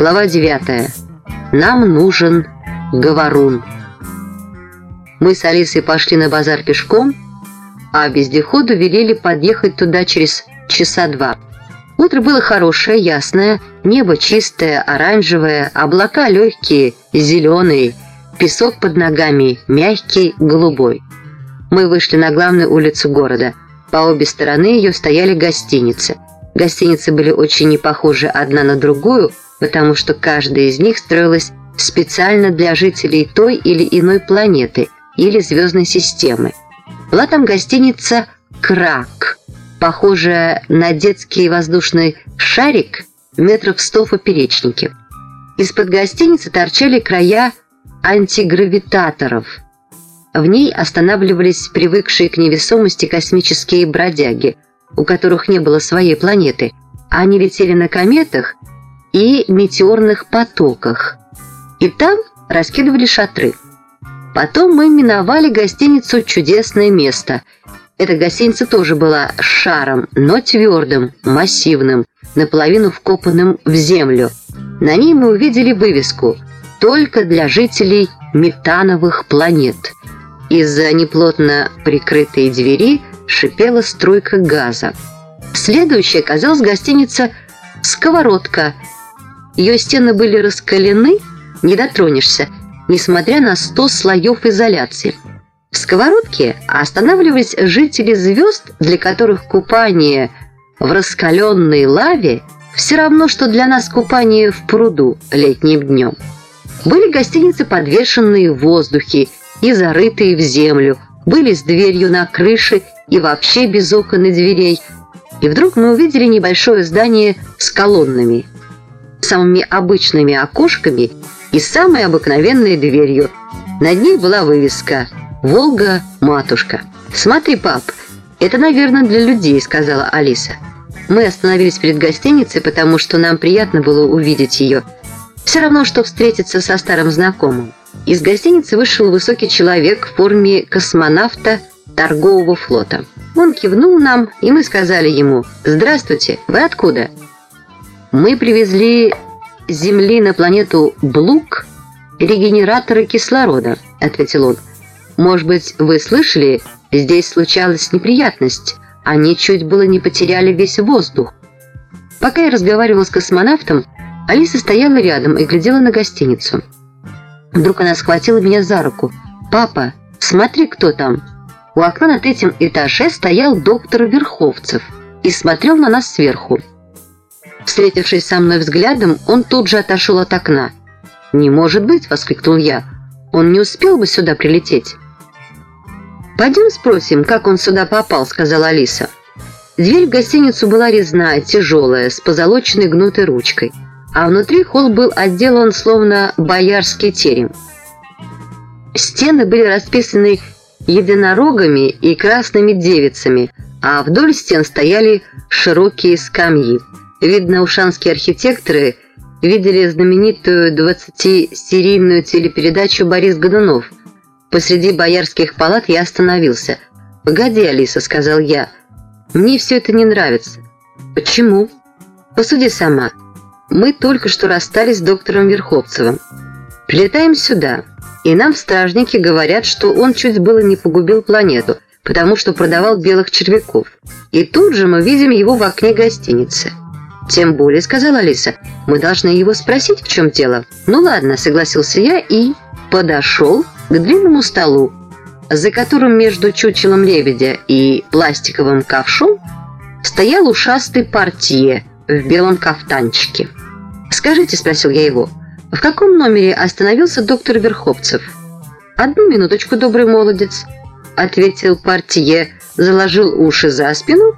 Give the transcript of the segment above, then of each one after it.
Глава 9. Нам нужен говорун. Мы с Алисой пошли на базар пешком, а вездеходу велели подъехать туда через часа два. Утро было хорошее, ясное, небо чистое, оранжевое, облака легкие, зеленые, песок под ногами мягкий, голубой. Мы вышли на главную улицу города. По обе стороны ее стояли гостиницы. Гостиницы были очень не похожи одна на другую, потому что каждая из них строилась специально для жителей той или иной планеты или звездной системы. Была там гостиница «Крак», похожая на детский воздушный шарик метров сто в поперечнике. Из-под гостиницы торчали края антигравитаторов. В ней останавливались привыкшие к невесомости космические бродяги, у которых не было своей планеты. Они летели на кометах и метеорных потоках. И там раскидывали шатры. Потом мы миновали гостиницу «Чудесное место». Эта гостиница тоже была шаром, но твердым, массивным, наполовину вкопанным в землю. На ней мы увидели вывеску «Только для жителей метановых планет». Из-за неплотно прикрытой двери шипела струйка газа. Следующая оказалась гостиница «Сковородка». Ее стены были раскалены, не дотронешься, несмотря на сто слоев изоляции. В сковородке останавливались жители звезд, для которых купание в раскаленной лаве все равно, что для нас купание в пруду летним днем. Были гостиницы, подвешенные в воздухе и зарытые в землю, были с дверью на крыше и вообще без окон и дверей. И вдруг мы увидели небольшое здание с колоннами, самыми обычными окошками и самой обыкновенной дверью. Над ней была вывеска «Волга-матушка». «Смотри, пап, это, наверное, для людей», — сказала Алиса. Мы остановились перед гостиницей, потому что нам приятно было увидеть ее. Все равно, что встретиться со старым знакомым. Из гостиницы вышел высокий человек в форме космонавта торгового флота. Он кивнул нам, и мы сказали ему «Здравствуйте, вы откуда?» «Мы привезли с Земли на планету Блук регенераторы кислорода», — ответил он. «Может быть, вы слышали, здесь случалась неприятность. Они чуть было не потеряли весь воздух». Пока я разговаривал с космонавтом, Алиса стояла рядом и глядела на гостиницу. Вдруг она схватила меня за руку. «Папа, смотри, кто там!» У окна на третьем этаже стоял доктор Верховцев и смотрел на нас сверху. Встретившись со мной взглядом, он тут же отошел от окна. «Не может быть!» – воскликнул я. «Он не успел бы сюда прилететь?» «Пойдем спросим, как он сюда попал», – сказала Алиса. Дверь в гостиницу была резная, тяжелая, с позолоченной гнутой ручкой, а внутри холл был отделан словно боярский терем. Стены были расписаны единорогами и красными девицами, а вдоль стен стояли широкие скамьи. Видно, ушанские архитекторы видели знаменитую 20-серийную телепередачу «Борис Годунов». Посреди боярских палат я остановился. «Погоди, Алиса», — сказал я, — «мне все это не нравится». «Почему?» «Посуди сама. Мы только что расстались с доктором Верховцевым. Прилетаем сюда, и нам стражники говорят, что он чуть было не погубил планету, потому что продавал белых червяков. И тут же мы видим его в окне гостиницы». «Тем более», — сказала Алиса, — «мы должны его спросить, в чем дело». «Ну ладно», — согласился я и подошел к длинному столу, за которым между чучелом лебедя и пластиковым ковшом стоял ушастый портье в белом кафтанчике. «Скажите», — спросил я его, — «в каком номере остановился доктор Верховцев?» «Одну минуточку, добрый молодец», — ответил портье, заложил уши за спину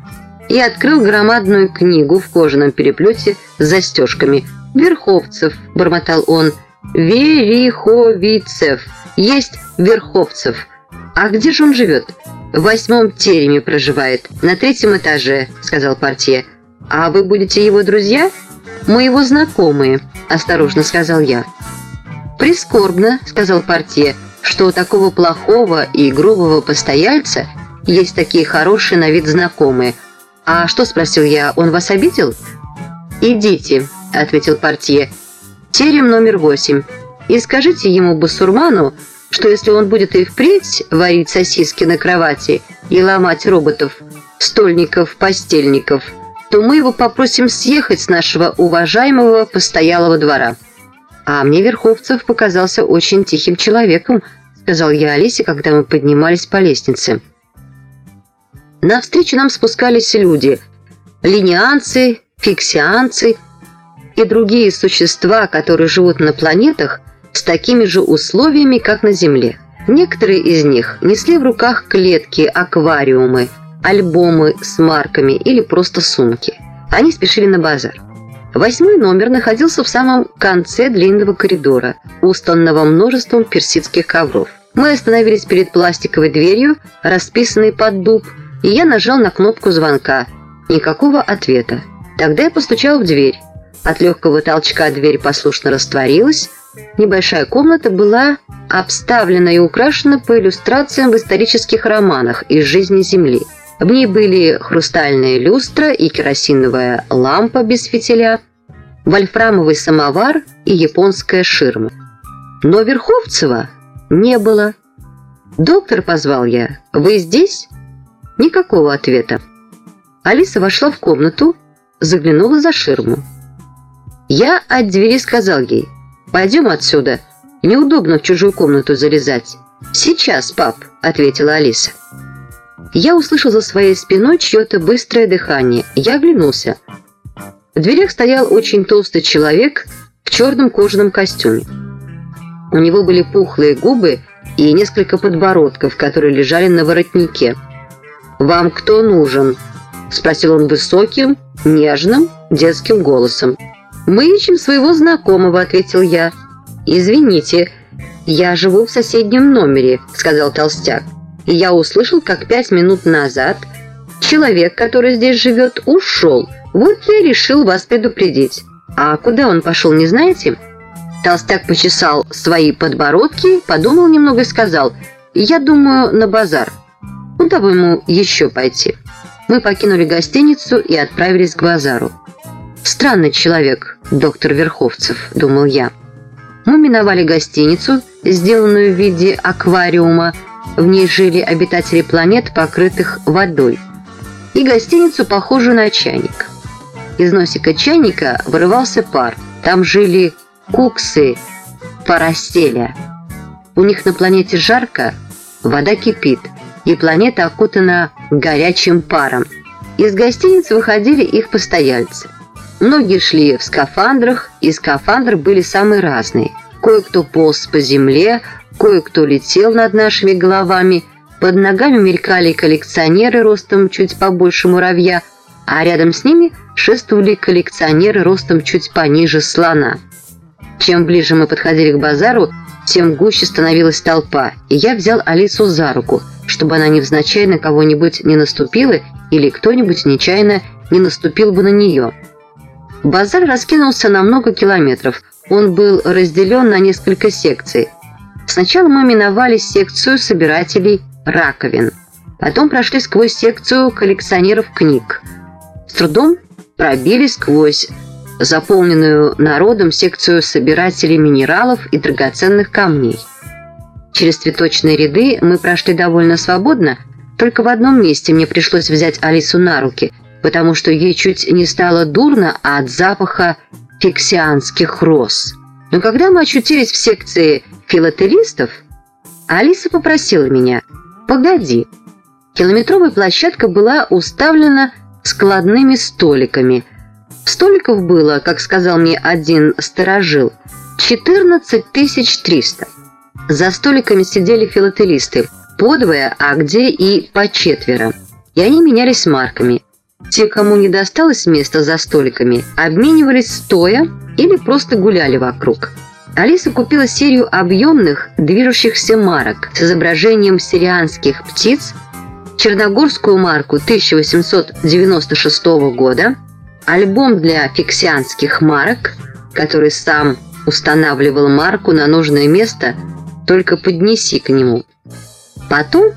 и открыл громадную книгу в кожаном переплете с застежками. «Верховцев», — бормотал он, — «Вериховицев, есть Верховцев. А где же он живет?» «В восьмом тереме проживает, на третьем этаже», — сказал партия. «А вы будете его друзья?» «Мы его знакомые», — осторожно сказал я. «Прискорбно», — сказал партия, — «что у такого плохого и грубого постояльца есть такие хорошие на вид знакомые, «А что?» – спросил я. «Он вас обидел?» «Идите», – ответил портье. терем номер восемь. И скажите ему, басурману, что если он будет и впредь варить сосиски на кровати и ломать роботов, стольников, постельников, то мы его попросим съехать с нашего уважаемого постоялого двора. А мне Верховцев показался очень тихим человеком, сказал я Алисе, когда мы поднимались по лестнице. Навстречу нам спускались люди – линианцы, фиксианцы и другие существа, которые живут на планетах с такими же условиями, как на Земле. Некоторые из них несли в руках клетки, аквариумы, альбомы с марками или просто сумки. Они спешили на базар. Восьмой номер находился в самом конце длинного коридора, устланного множеством персидских ковров. Мы остановились перед пластиковой дверью, расписанной под дуб, и я нажал на кнопку звонка. Никакого ответа. Тогда я постучал в дверь. От легкого толчка дверь послушно растворилась. Небольшая комната была обставлена и украшена по иллюстрациям в исторических романах из жизни Земли. В ней были хрустальная люстра и керосиновая лампа без фитиля, вольфрамовый самовар и японская ширма. Но Верховцева не было. «Доктор», — позвал я, — «вы здесь?» Никакого ответа. Алиса вошла в комнату, заглянула за ширму. Я от двери сказал ей, «Пойдем отсюда, неудобно в чужую комнату залезать». «Сейчас, пап», — ответила Алиса. Я услышал за своей спиной чье-то быстрое дыхание. Я оглянулся. В дверях стоял очень толстый человек в черном кожаном костюме. У него были пухлые губы и несколько подбородков, которые лежали на воротнике. «Вам кто нужен?» – спросил он высоким, нежным, детским голосом. «Мы ищем своего знакомого», – ответил я. «Извините, я живу в соседнем номере», – сказал толстяк. И я услышал, как пять минут назад человек, который здесь живет, ушел. Вот я решил вас предупредить. А куда он пошел, не знаете?» Толстяк почесал свои подбородки, подумал немного и сказал, «Я думаю, на базар. Куда бы ему еще пойти?» Мы покинули гостиницу и отправились к базару. «Странный человек, доктор Верховцев», — думал я. Мы миновали гостиницу, сделанную в виде аквариума, в ней жили обитатели планет, покрытых водой, и гостиницу, похожую на чайник. Из носика чайника вырывался пар. Там жили куксы Параселя. У них на планете жарко, вода кипит, и планета окутана горячим паром. Из гостиниц выходили их постояльцы. Многие шли в скафандрах, и скафандры были самые разные. Кое-кто полз по земле, кое-кто летел над нашими головами, под ногами мелькали коллекционеры ростом чуть побольше муравья, а рядом с ними шествовали коллекционеры ростом чуть пониже слона. Чем ближе мы подходили к базару, тем гуще становилась толпа, и я взял Алису за руку, чтобы она невзначай на кого-нибудь не наступила или кто-нибудь нечаянно не наступил бы на нее. Базар раскинулся на много километров. Он был разделен на несколько секций. Сначала мы миновали секцию собирателей раковин. Потом прошли сквозь секцию коллекционеров книг. С трудом пробили сквозь заполненную народом секцию собирателей минералов и драгоценных камней. Через цветочные ряды мы прошли довольно свободно, только в одном месте мне пришлось взять Алису на руки, потому что ей чуть не стало дурно от запаха фиксианских роз. Но когда мы очутились в секции филателистов, Алиса попросила меня «Погоди». Километровая площадка была уставлена складными столиками – Столиков было, как сказал мне один сторожил, 14 300. За столиками сидели филателисты, подвое, а где и по четверо. И они менялись марками. Те, кому не досталось места за столиками, обменивались стоя или просто гуляли вокруг. Алиса купила серию объемных движущихся марок с изображением сирианских птиц, черногорскую марку 1896 года – альбом для фиксианских марок, который сам устанавливал марку на нужное место, только поднеси к нему. Потом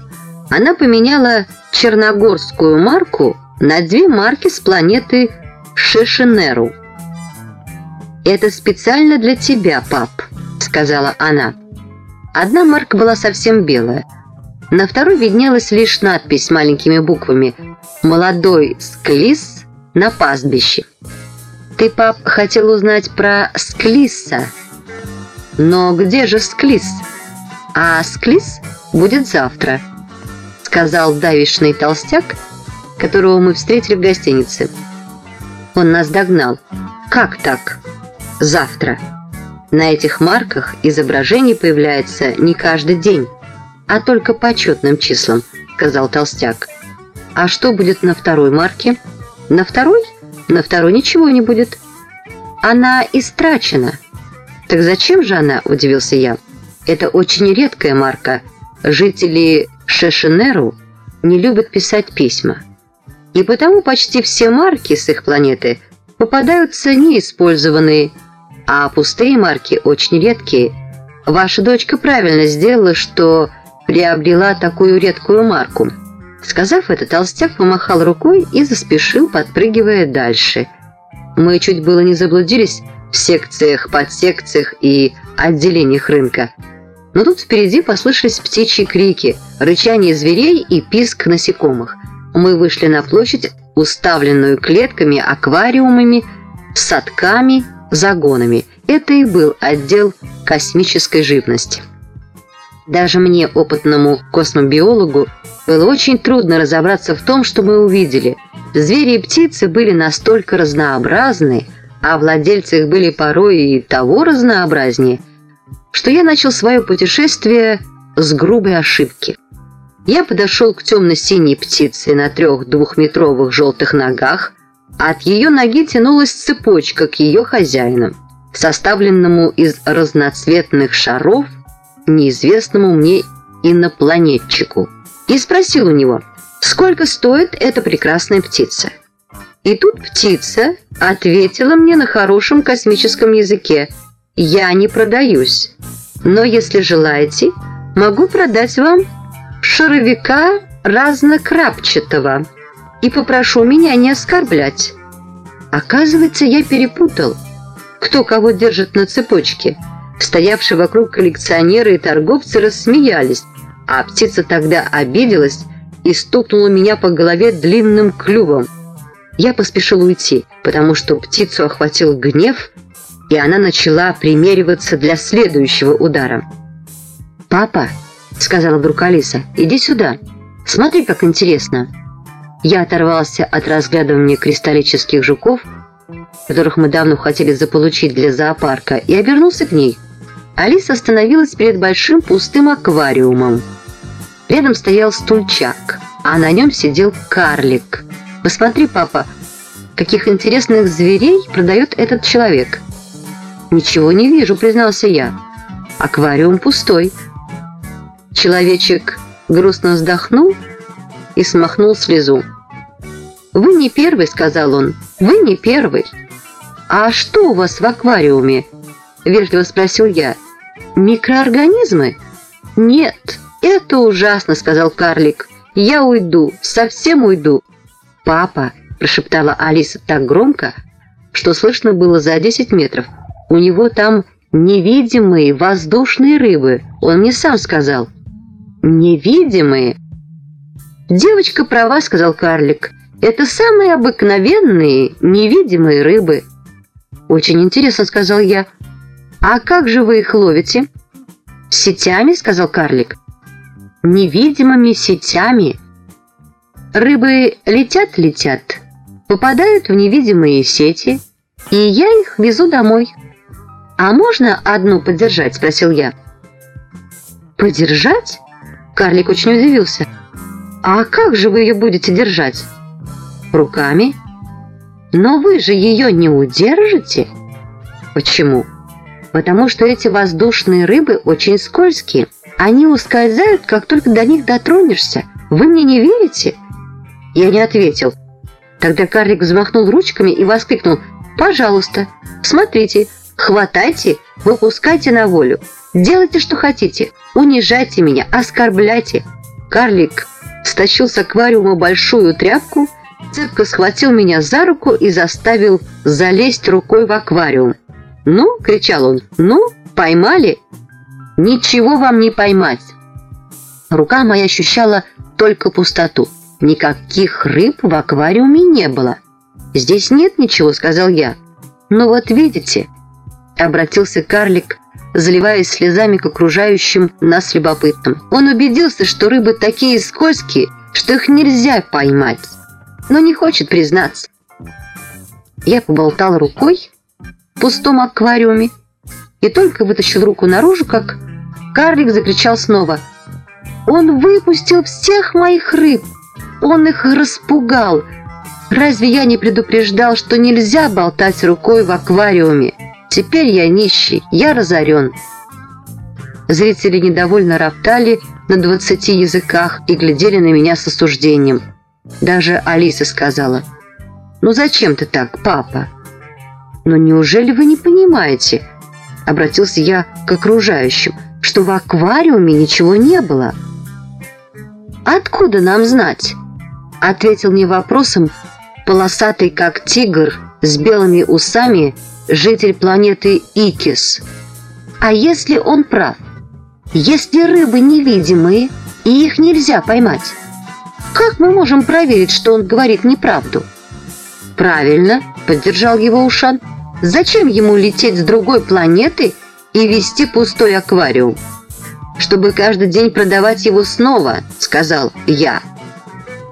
она поменяла черногорскую марку на две марки с планеты Шешенеру. «Это специально для тебя, пап», — сказала она. Одна марка была совсем белая. На второй виднелась лишь надпись маленькими буквами «Молодой склис на пастбище». «Ты, пап, хотел узнать про склиса?» «Но где же склис?» «А склис будет завтра», — сказал давишный толстяк, которого мы встретили в гостинице. Он нас догнал. «Как так? Завтра?» На этих марках изображение появляется не каждый день, а только по четным числам, сказал толстяк. А что будет на второй марке? На второй? На второй ничего не будет. Она истрачена. Так зачем же она, удивился я. Это очень редкая марка. Жители Шешенеру не любят писать письма. И потому почти все марки с их планеты попадаются неиспользованные, а пустые марки очень редкие. Ваша дочка правильно сделала, что приобрела такую редкую марку. Сказав это, толстяк помахал рукой и заспешил, подпрыгивая дальше. Мы чуть было не заблудились в секциях, подсекциях и отделениях рынка. Но тут впереди послышались птичьи крики, рычание зверей и писк насекомых. Мы вышли на площадь, уставленную клетками, аквариумами, садками, загонами. Это и был отдел космической живности. Даже мне, опытному космобиологу, было очень трудно разобраться в том, что мы увидели. Звери и птицы были настолько разнообразны, а владельцы их были порой и того разнообразнее – что я начал свое путешествие с грубой ошибки. Я подошел к темно-синей птице на трех двухметровых желтых ногах, а от ее ноги тянулась цепочка к ее хозяину, составленному из разноцветных шаров, неизвестному мне инопланетчику, и спросил у него, сколько стоит эта прекрасная птица. И тут птица ответила мне на хорошем космическом языке – я не продаюсь, но если желаете, могу продать вам шаровика разнокрапчатого и попрошу меня не оскорблять. Оказывается, я перепутал, кто кого держит на цепочке. Стоявшие вокруг коллекционеры и торговцы рассмеялись, а птица тогда обиделась и стукнула меня по голове длинным клювом. Я поспешил уйти, потому что птицу охватил гнев – и она начала примериваться для следующего удара. «Папа», — сказала вдруг Алиса, — «иди сюда. Смотри, как интересно». Я оторвался от разглядывания кристаллических жуков, которых мы давно хотели заполучить для зоопарка, и обернулся к ней. Алиса остановилась перед большим пустым аквариумом. Рядом стоял стульчак, а на нем сидел карлик. «Посмотри, папа, каких интересных зверей продает этот человек». «Ничего не вижу», — признался я. «Аквариум пустой». Человечек грустно вздохнул и смахнул слезу. «Вы не первый», — сказал он. «Вы не первый». «А что у вас в аквариуме?» — вежливо спросил я. «Микроорганизмы?» «Нет, это ужасно», — сказал карлик. «Я уйду, совсем уйду». «Папа», — прошептала Алиса так громко, что слышно было за 10 метров. У него там невидимые воздушные рыбы. Он мне сам сказал. Невидимые? Девочка права, сказал карлик. Это самые обыкновенные невидимые рыбы. Очень интересно, сказал я. А как же вы их ловите? Сетями, сказал карлик. Невидимыми сетями. Рыбы летят-летят, попадают в невидимые сети, и я их везу домой. «А можно одну подержать?» – спросил я. «Подержать?» – карлик очень удивился. «А как же вы ее будете держать?» «Руками?» «Но вы же ее не удержите?» «Почему?» «Потому что эти воздушные рыбы очень скользкие. Они ускользают, как только до них дотронешься. Вы мне не верите?» Я не ответил. Тогда карлик взмахнул ручками и воскликнул «Пожалуйста, смотрите, Хватайте, выпускайте на волю. Делайте, что хотите. Унижайте меня, оскорбляйте. Карлик стащил с аквариума большую тряпку, цепко схватил меня за руку и заставил залезть рукой в аквариум. «Ну!» — кричал он. «Ну, поймали?» «Ничего вам не поймать!» Рука моя ощущала только пустоту. Никаких рыб в аквариуме не было. «Здесь нет ничего», — сказал я. «Ну вот видите», — обратился карлик, заливаясь слезами к окружающим нас любопытным. Он убедился, что рыбы такие скользкие, что их нельзя поймать, но не хочет признаться. Я поболтал рукой в пустом аквариуме и только вытащил руку наружу, как карлик закричал снова. «Он выпустил всех моих рыб! Он их распугал! Разве я не предупреждал, что нельзя болтать рукой в аквариуме? Теперь я нищий, я разорен!» Зрители недовольно роптали на двадцати языках и глядели на меня с осуждением. Даже Алиса сказала – «Ну зачем ты так, папа?» «Но неужели вы не понимаете?» Обратился я к окружающим, что в аквариуме ничего не было. «Откуда нам знать?» Ответил мне вопросом полосатый как тигр с белыми усами житель планеты Икис. «А если он прав? Если рыбы невидимые и их нельзя поймать, как мы можем проверить, что он говорит неправду?» «Правильно», — поддержал его Ушан. «Зачем ему лететь с другой планеты и вести пустой аквариум?» «Чтобы каждый день продавать его снова», — сказал я.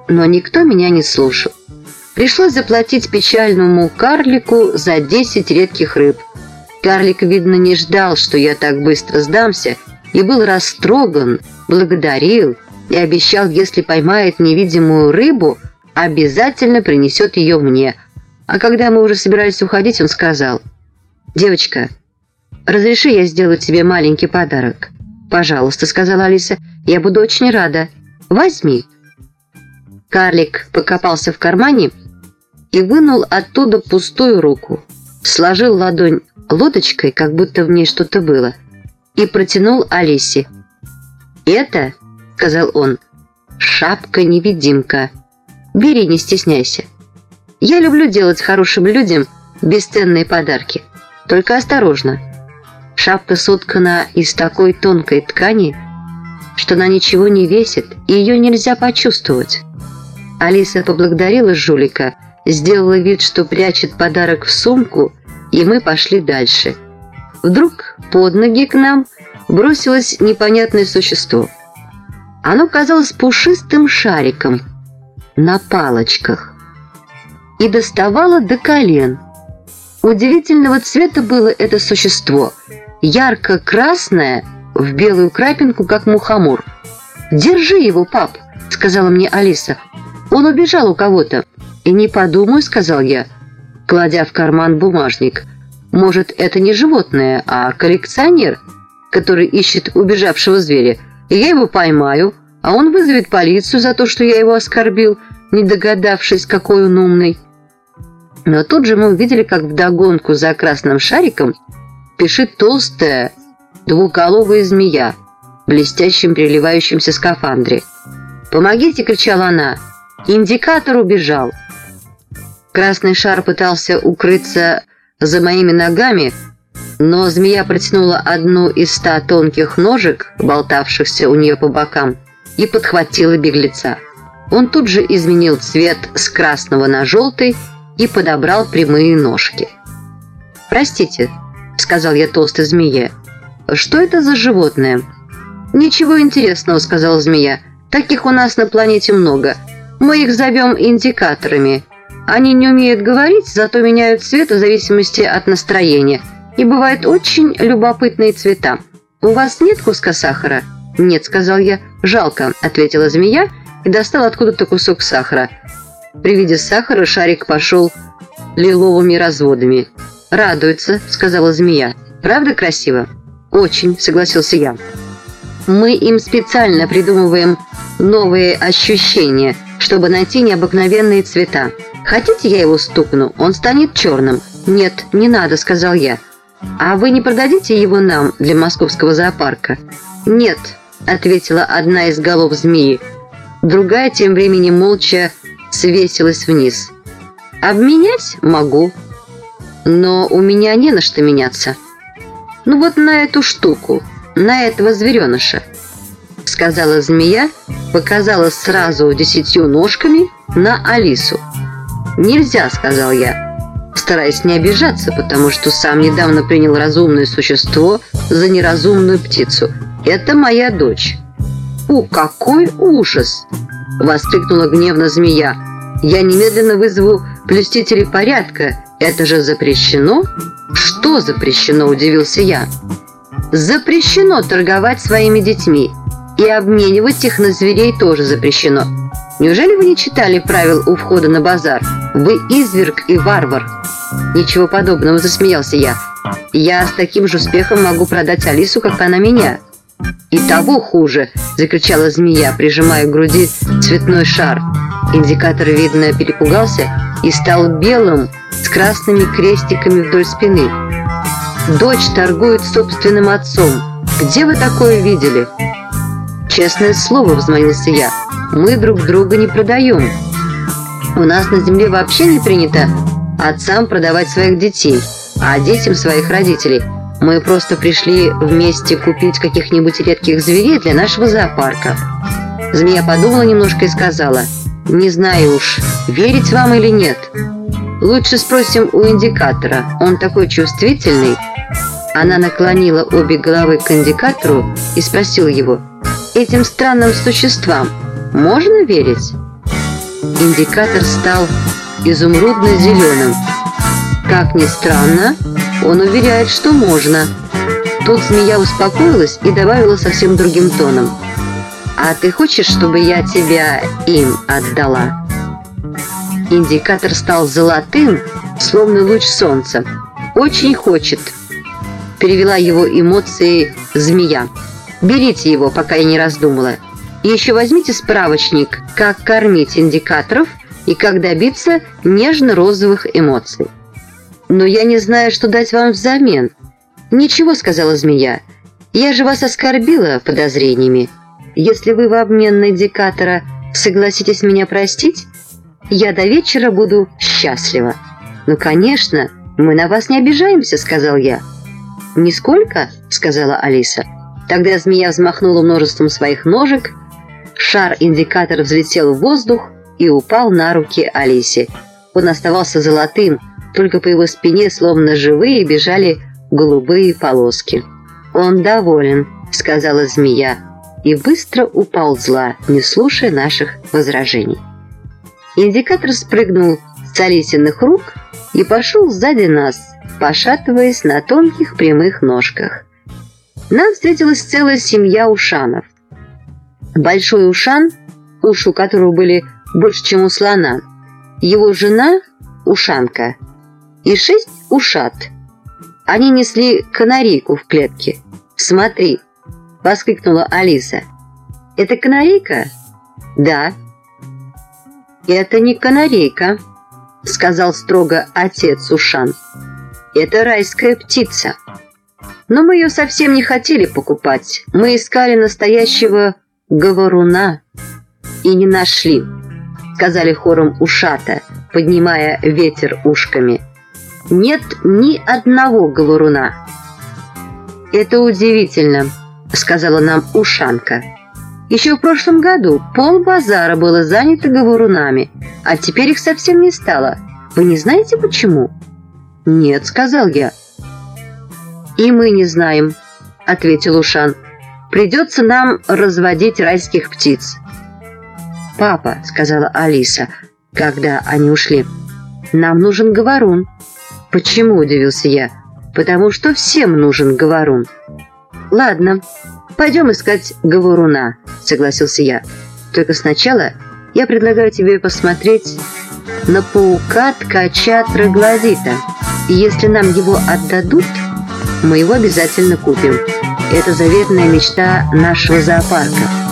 Но никто меня не слушал. Пришлось заплатить печальному карлику за 10 редких рыб. Карлик, видно, не ждал, что я так быстро сдамся, и был растроган, благодарил и обещал, если поймает невидимую рыбу, обязательно принесет ее мне. А когда мы уже собирались уходить, он сказал, «Девочка, разреши я сделаю тебе маленький подарок?» «Пожалуйста», — сказала Алиса, — «я буду очень рада. Возьми». Карлик покопался в кармане и вынул оттуда пустую руку, сложил ладонь лодочкой, как будто в ней что-то было, и протянул Алисе. «Это, — сказал он, — шапка-невидимка». Бери, не стесняйся. Я люблю делать хорошим людям бесценные подарки. Только осторожно. Шапка соткана из такой тонкой ткани, что она ничего не весит, и ее нельзя почувствовать. Алиса поблагодарила жулика, сделала вид, что прячет подарок в сумку, и мы пошли дальше. Вдруг под ноги к нам бросилось непонятное существо. Оно казалось пушистым шариком – на палочках и доставала до колен. Удивительного цвета было это существо, ярко-красное, в белую крапинку, как мухомор. «Держи его, пап», — сказала мне Алиса. «Он убежал у кого-то». «И не подумай», — сказал я, кладя в карман бумажник. «Может, это не животное, а коллекционер, который ищет убежавшего зверя, и я его поймаю, а он вызовет полицию за то, что я его оскорбил, не догадавшись, какой он умный. Но тут же мы увидели, как вдогонку за красным шариком пишет толстая двуголовая змея в блестящем переливающемся скафандре. «Помогите!» — кричала она. «Индикатор убежал!» Красный шар пытался укрыться за моими ногами, но змея протянула одну из ста тонких ножек, болтавшихся у нее по бокам, и подхватила беглеца. Он тут же изменил цвет с красного на желтый и подобрал прямые ножки. «Простите», — сказал я толстой змее, — «что это за животное?» «Ничего интересного», — сказала змея. «Таких у нас на планете много. Мы их зовем индикаторами. Они не умеют говорить, зато меняют цвет в зависимости от настроения. И бывают очень любопытные цвета. У вас нет куска сахара?» «Нет», — сказал я. «Жалко», — ответила змея и достал откуда-то кусок сахара. При виде сахара шарик пошел лиловыми разводами. «Радуется», — сказала змея. «Правда красиво?» «Очень», — согласился я. «Мы им специально придумываем новые ощущения, чтобы найти необыкновенные цвета. Хотите, я его стукну? Он станет черным». «Нет, не надо», — сказал я. «А вы не продадите его нам для московского зоопарка?» «Нет», — ответила одна из голов змеи. Другая тем временем молча свесилась вниз. «Обменять могу». но у меня не на что меняться. Ну вот на эту штуку, на этого звереныша, сказала змея, показала сразу десятью ножками на Алису. «Нельзя», — сказал я, стараясь не обижаться, потому что сам недавно принял разумное существо за неразумную птицу. «Это моя дочь». «У, какой ужас!» — воскликнула гневно змея. «Я немедленно вызову блюстителей порядка. Это же запрещено?» «Что запрещено?» – удивился я. «Запрещено торговать своими детьми, и обменивать их на зверей тоже запрещено. Неужели вы не читали правил у входа на базар? Вы изверг и варвар». «Ничего подобного», – засмеялся я. «Я с таким же успехом могу продать Алису, как она меня». «И того хуже!» – закричала змея, прижимая к груди цветной шар. Индикатор, видно, перепугался и стал белым с красными крестиками вдоль спины. «Дочь торгует собственным отцом. Где вы такое видели?» «Честное слово», — взмолился я, — «мы друг друга не продаем. У нас на земле вообще не принято отцам продавать своих детей, а детям своих родителей. Мы просто пришли вместе купить каких-нибудь редких зверей для нашего зоопарка». Змея подумала немножко и сказала — не знаю уж, верить вам или нет. Лучше спросим у индикатора, он такой чувствительный. Она наклонила обе головы к индикатору и спросила его, этим странным существам можно верить? Индикатор стал изумрудно-зеленым. Как ни странно, он уверяет, что можно. Тут змея успокоилась и добавила совсем другим тоном – «А ты хочешь, чтобы я тебя им отдала?» Индикатор стал золотым, словно луч солнца. «Очень хочет», — перевела его эмоции змея. «Берите его, пока я не раздумала. И еще возьмите справочник, как кормить индикаторов и как добиться нежно-розовых эмоций». «Но я не знаю, что дать вам взамен». «Ничего», — сказала змея. «Я же вас оскорбила подозрениями». Если вы в обмен на индикатора согласитесь меня простить, я до вечера буду счастлива. Ну, конечно, мы на вас не обижаемся, сказал я. Нисколько, сказала Алиса. Тогда змея взмахнула множеством своих ножек, шар-индикатор взлетел в воздух и упал на руки Алисе. Он оставался золотым, только по его спине, словно живые, бежали голубые полоски. «Он доволен», — сказала змея и быстро уползла, не слушая наших возражений. Индикатор спрыгнул с Алисиных рук и пошел сзади нас, пошатываясь на тонких прямых ножках. Нам встретилась целая семья ушанов. Большой ушан, уши у которого были больше, чем у слона, его жена – ушанка, и шесть ушат. Они несли канарейку в клетке. «Смотри, — воскликнула Алиса. «Это канарейка?» «Да». «Это не канарейка», — сказал строго отец Ушан. «Это райская птица. Но мы ее совсем не хотели покупать. Мы искали настоящего говоруна и не нашли», — сказали хором ушата, поднимая ветер ушками. «Нет ни одного говоруна». «Это удивительно», сказала нам Ушанка. Еще в прошлом году пол базара было занято говорунами, а теперь их совсем не стало. Вы не знаете почему? Нет, сказал я. И мы не знаем, ответил Ушан. Придется нам разводить райских птиц. Папа, сказала Алиса, когда они ушли, нам нужен говорун. Почему, удивился я. Потому что всем нужен говорун. «Ладно, пойдем искать говоруна», — согласился я. «Только сначала я предлагаю тебе посмотреть на паука-ткача троглодита. И если нам его отдадут, мы его обязательно купим. Это заветная мечта нашего зоопарка».